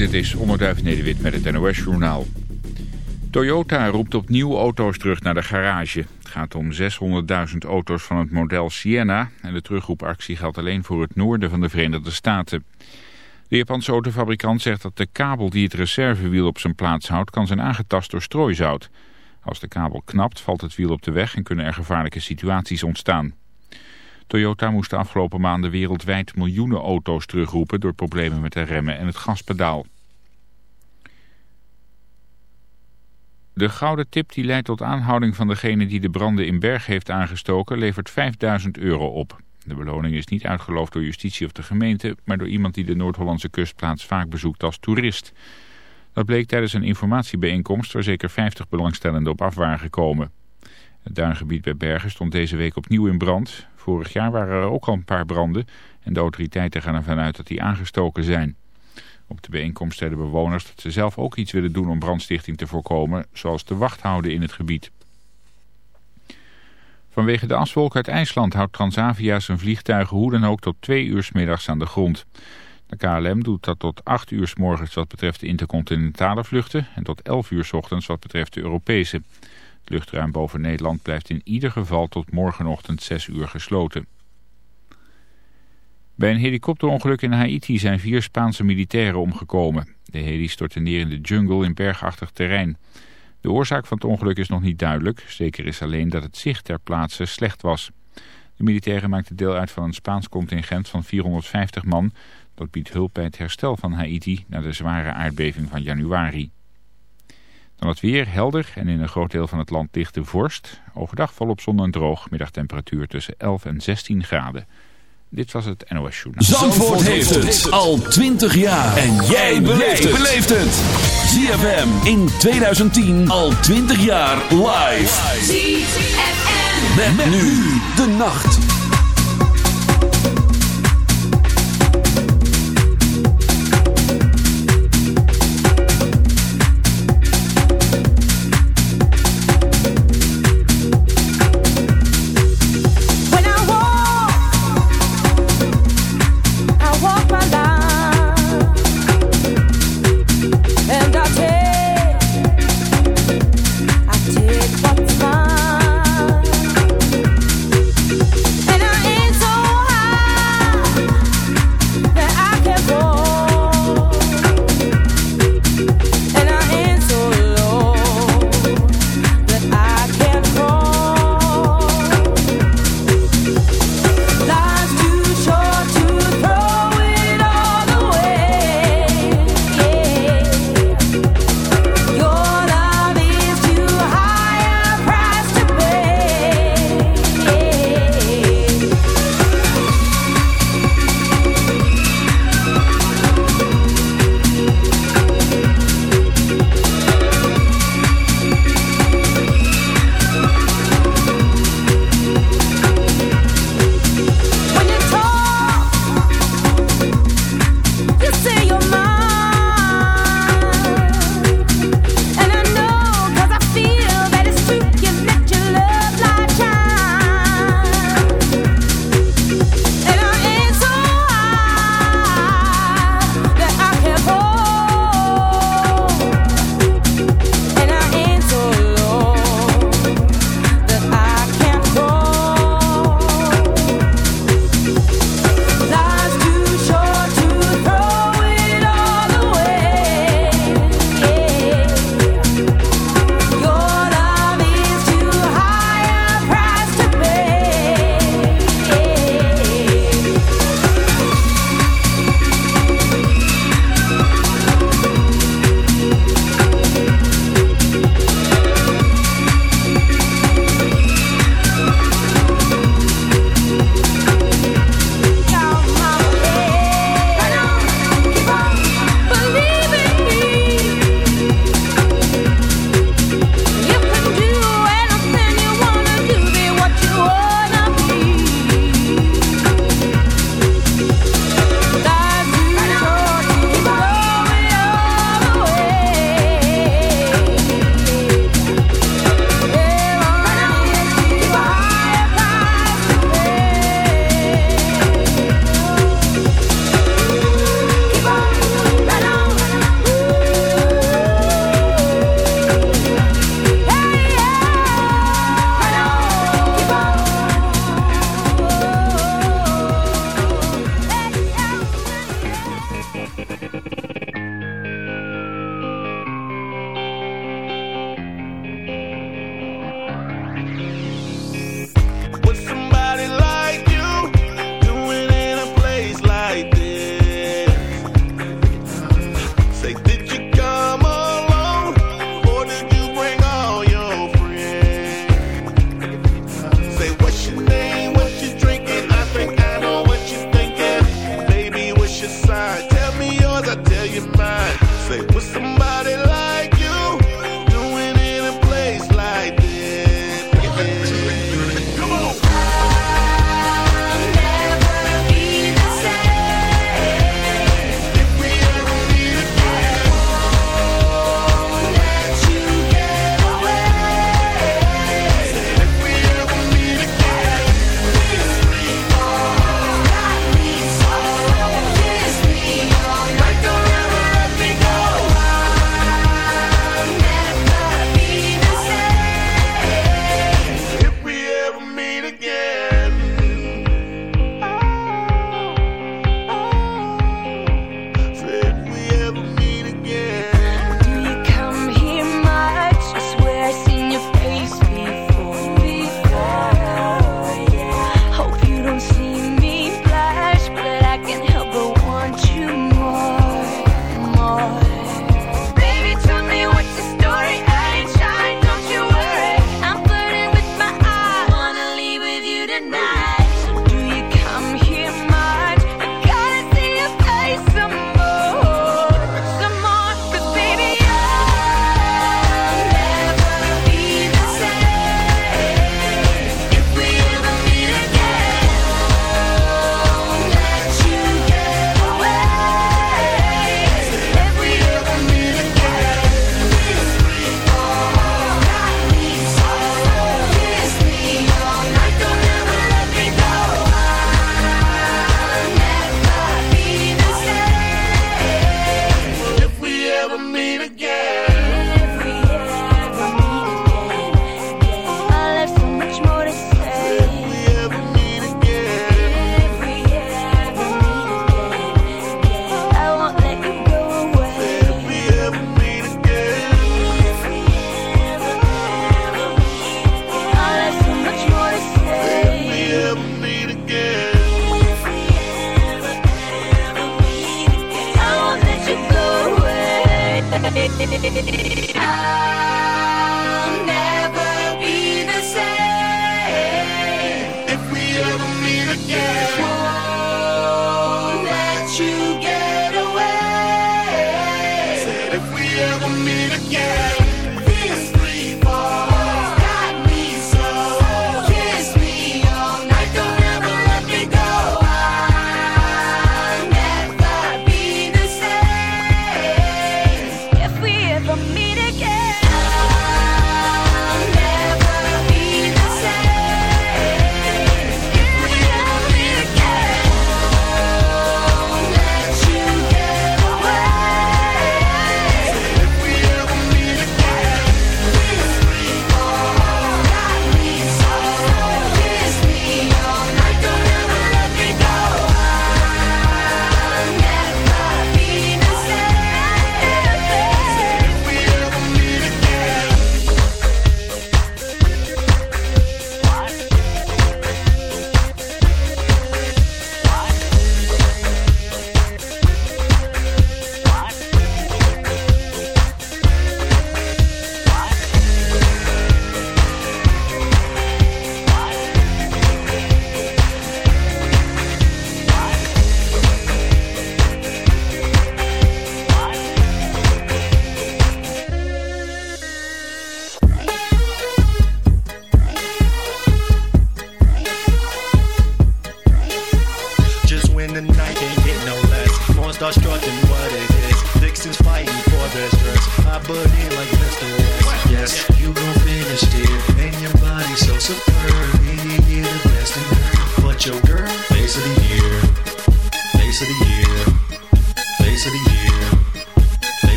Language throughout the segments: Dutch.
Dit is Onderduif Nederwit met het NOS-journaal. Toyota roept opnieuw auto's terug naar de garage. Het gaat om 600.000 auto's van het model Sienna... en de terugroepactie geldt alleen voor het noorden van de Verenigde Staten. De Japanse autofabrikant zegt dat de kabel die het reservewiel op zijn plaats houdt... kan zijn aangetast door strooizout. Als de kabel knapt, valt het wiel op de weg en kunnen er gevaarlijke situaties ontstaan. Toyota moest de afgelopen maanden wereldwijd miljoenen auto's terugroepen... door problemen met de remmen en het gaspedaal. De gouden tip die leidt tot aanhouding van degene die de branden in Berg heeft aangestoken... levert 5000 euro op. De beloning is niet uitgeloofd door justitie of de gemeente... maar door iemand die de Noord-Hollandse kustplaats vaak bezoekt als toerist. Dat bleek tijdens een informatiebijeenkomst... waar zeker 50 belangstellenden op af waren gekomen. Het duingebied bij Bergen stond deze week opnieuw in brand. Vorig jaar waren er ook al een paar branden en de autoriteiten gaan ervan uit dat die aangestoken zijn. Op de bijeenkomst zeiden bewoners dat ze zelf ook iets willen doen om brandstichting te voorkomen, zoals de wacht houden in het gebied. Vanwege de aswolk uit IJsland houdt Transavia zijn vliegtuigen hoe dan ook tot twee uur s middags aan de grond. De KLM doet dat tot 8 uur s morgens wat betreft de intercontinentale vluchten en tot 11 uur s ochtends wat betreft de Europese. Luchtruim boven Nederland blijft in ieder geval tot morgenochtend 6 uur gesloten. Bij een helikopterongeluk in Haiti zijn vier Spaanse militairen omgekomen. De heli stortte neer in de jungle in bergachtig terrein. De oorzaak van het ongeluk is nog niet duidelijk. Zeker is alleen dat het zicht ter plaatse slecht was. De militairen maakten deel uit van een Spaans contingent van 450 man. Dat biedt hulp bij het herstel van Haiti na de zware aardbeving van januari. Dan het weer helder en in een groot deel van het land dichte vorst. Overdag volop zon en droog. Middagtemperatuur tussen 11 en 16 graden. Dit was het NOS Journaal. Zandvoort, heeft het al 20 jaar. En jij beleeft het. ZFM in 2010 al 20 jaar live. ZFM. met nu de nacht.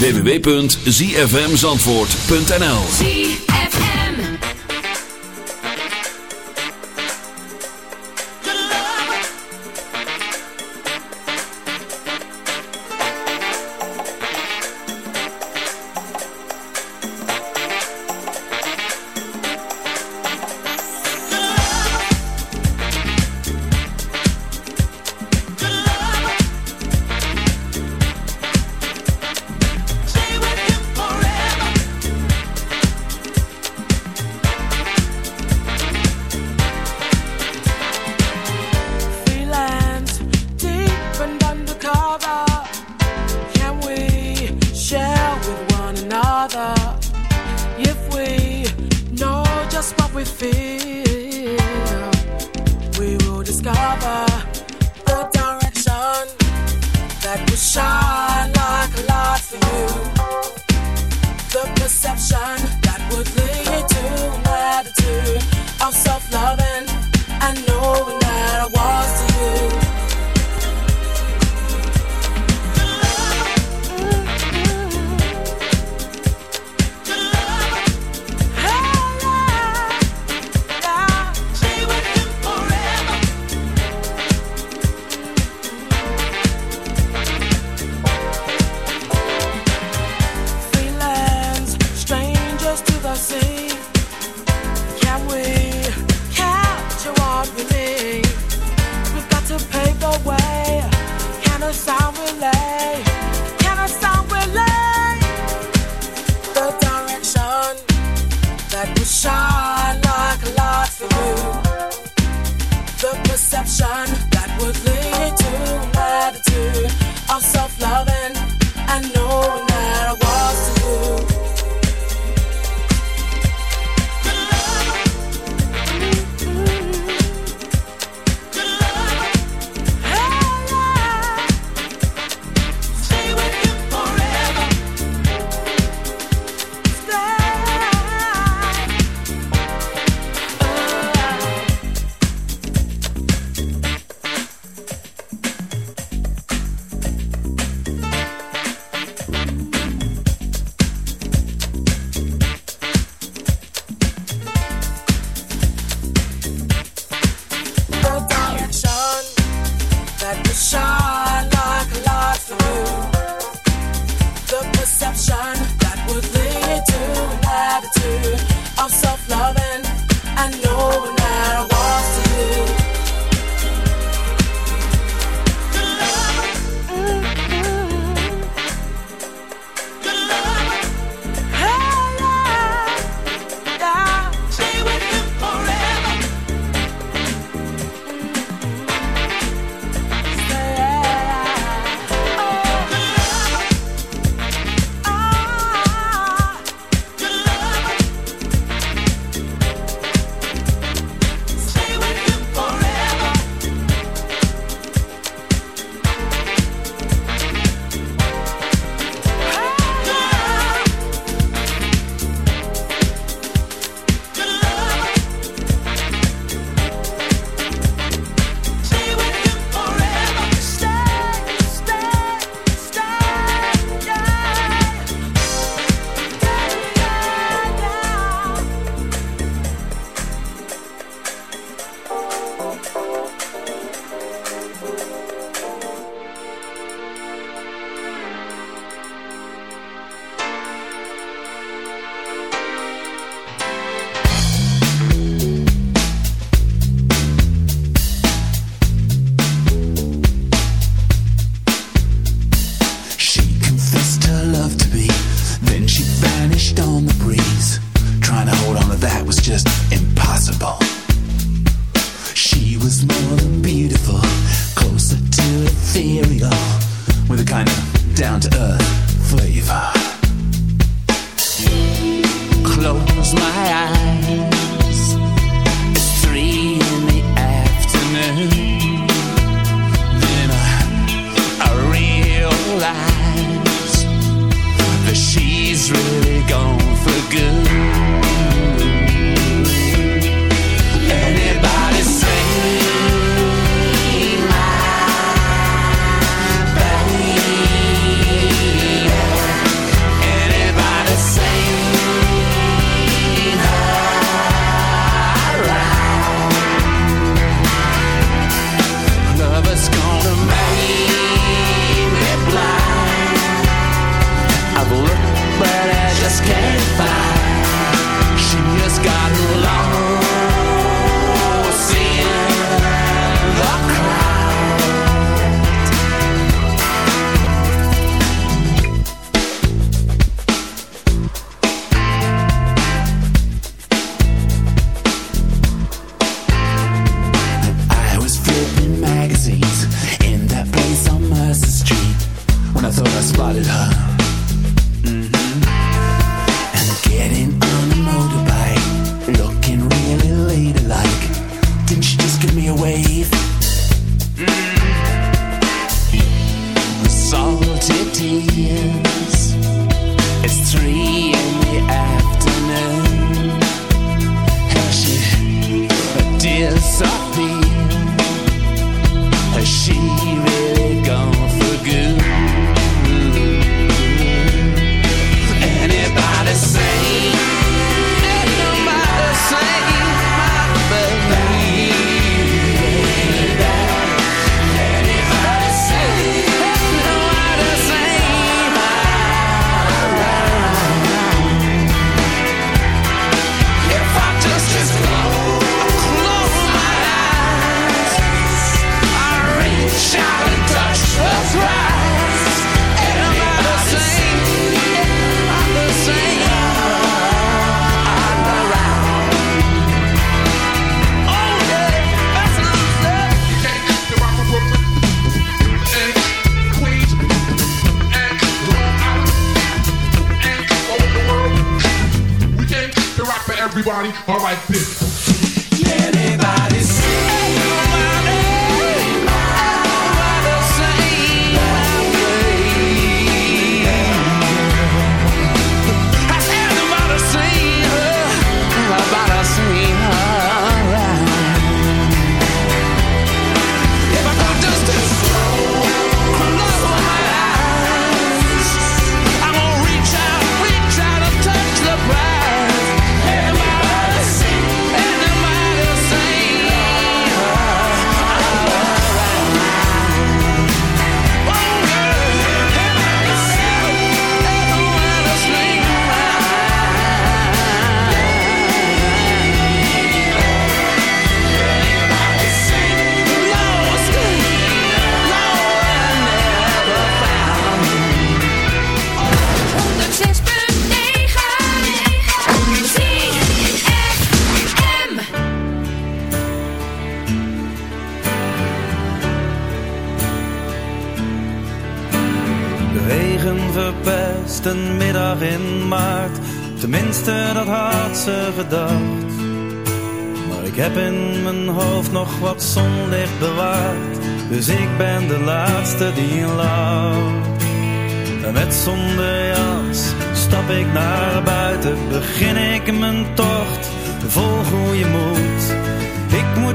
www.zfmzandvoort.nl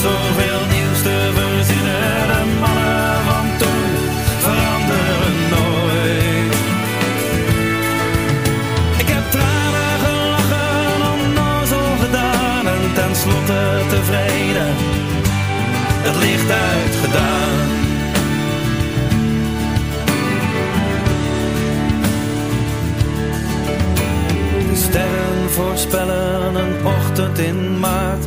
Zoveel nieuws te verzinnen, de mannen van toen veranderen nooit. Ik heb tranen gelachen, onnozel gedaan en tenslotte tevreden. Het licht uitgedaan. De sterren voorspellen een ochtend in maart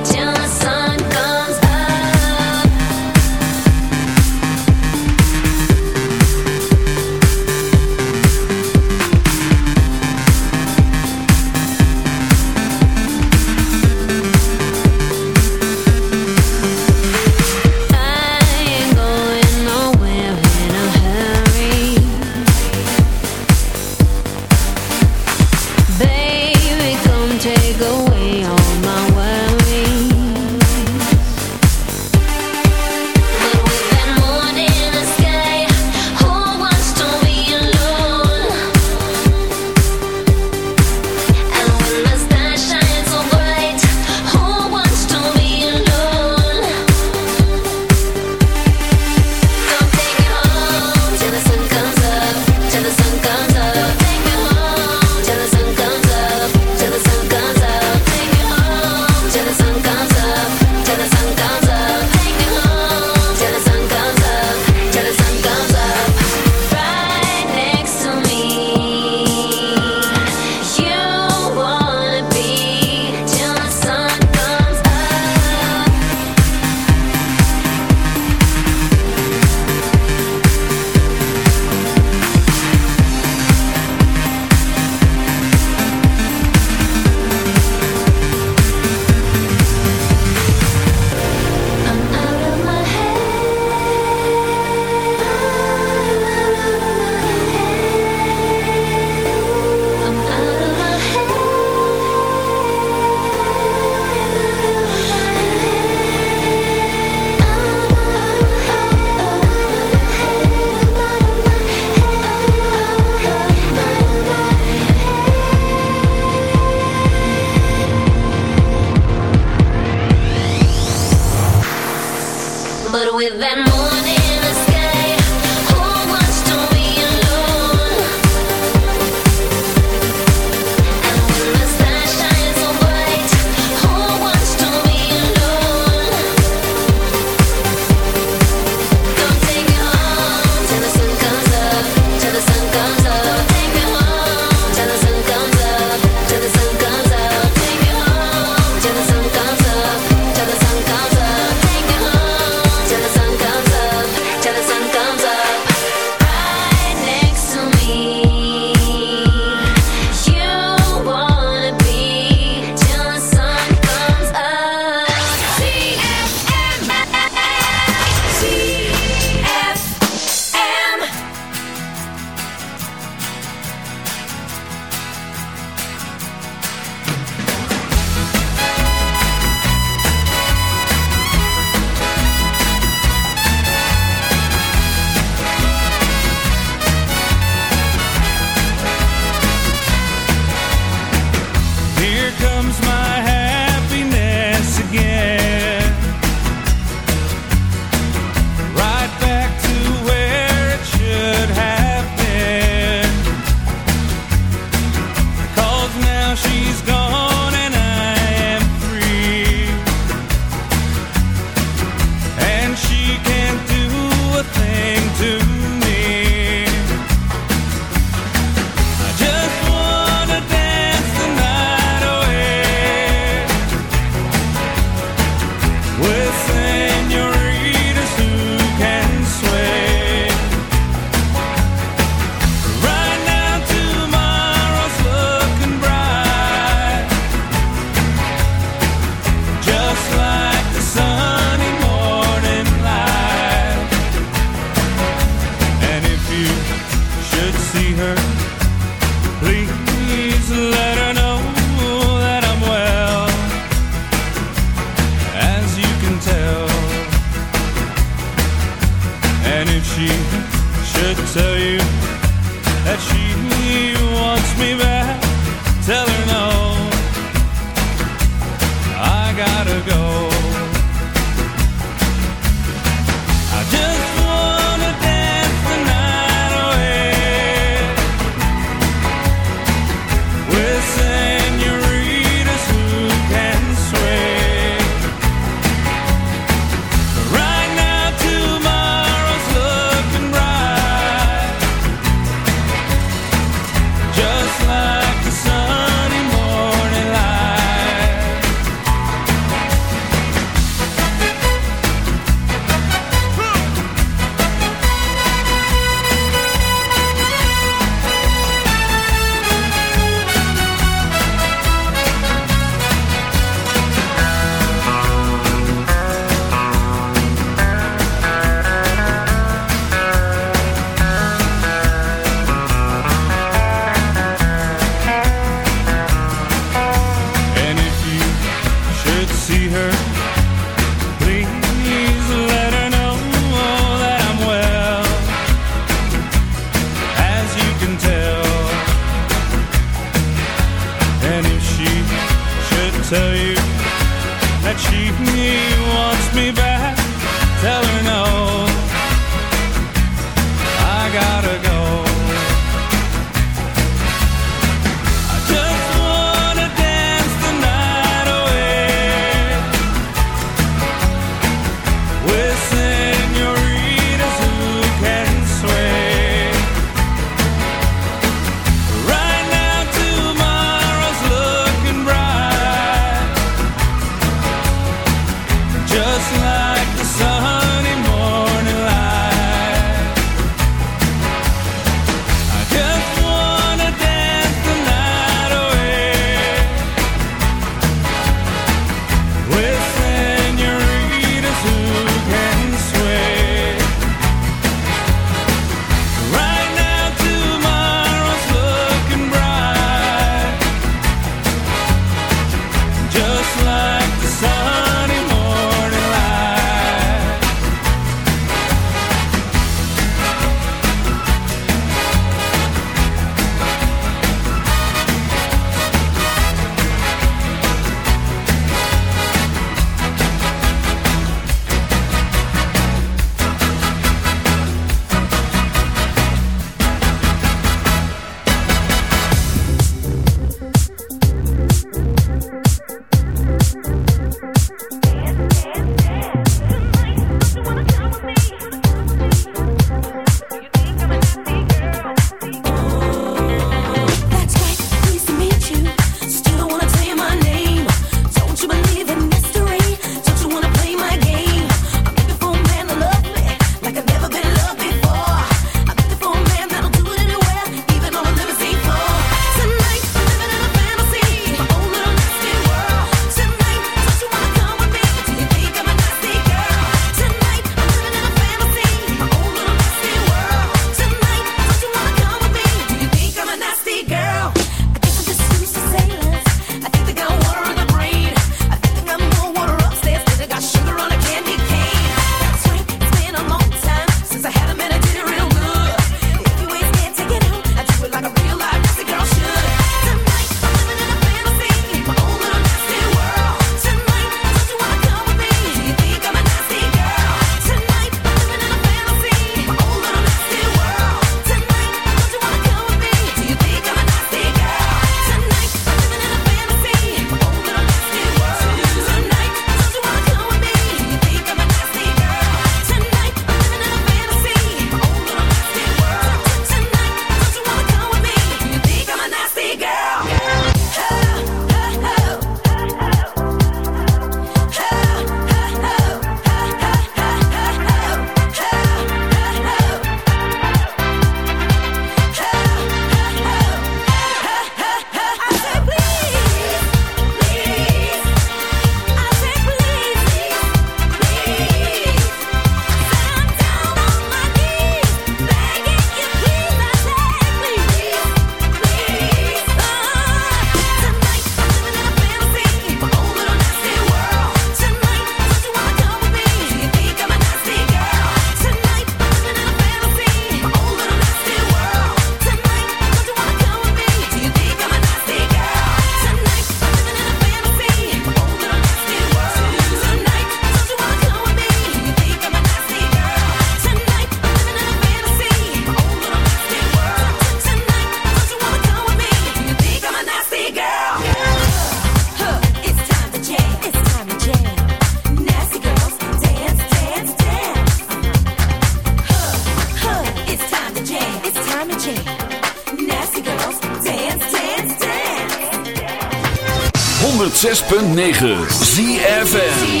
106.9 ZFN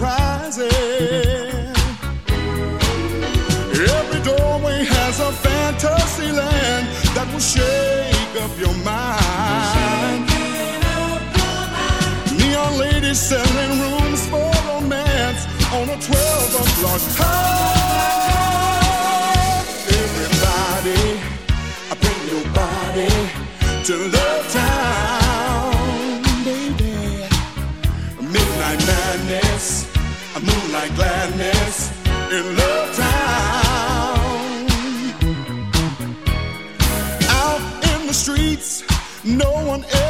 surprises. Every doorway has a fantasy land that will shake up your mind. Neon ladies selling rooms for romance on a 12 o'clock high. like gladness in Love Town. Out in the streets, no one else